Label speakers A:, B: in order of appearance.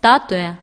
A: статуя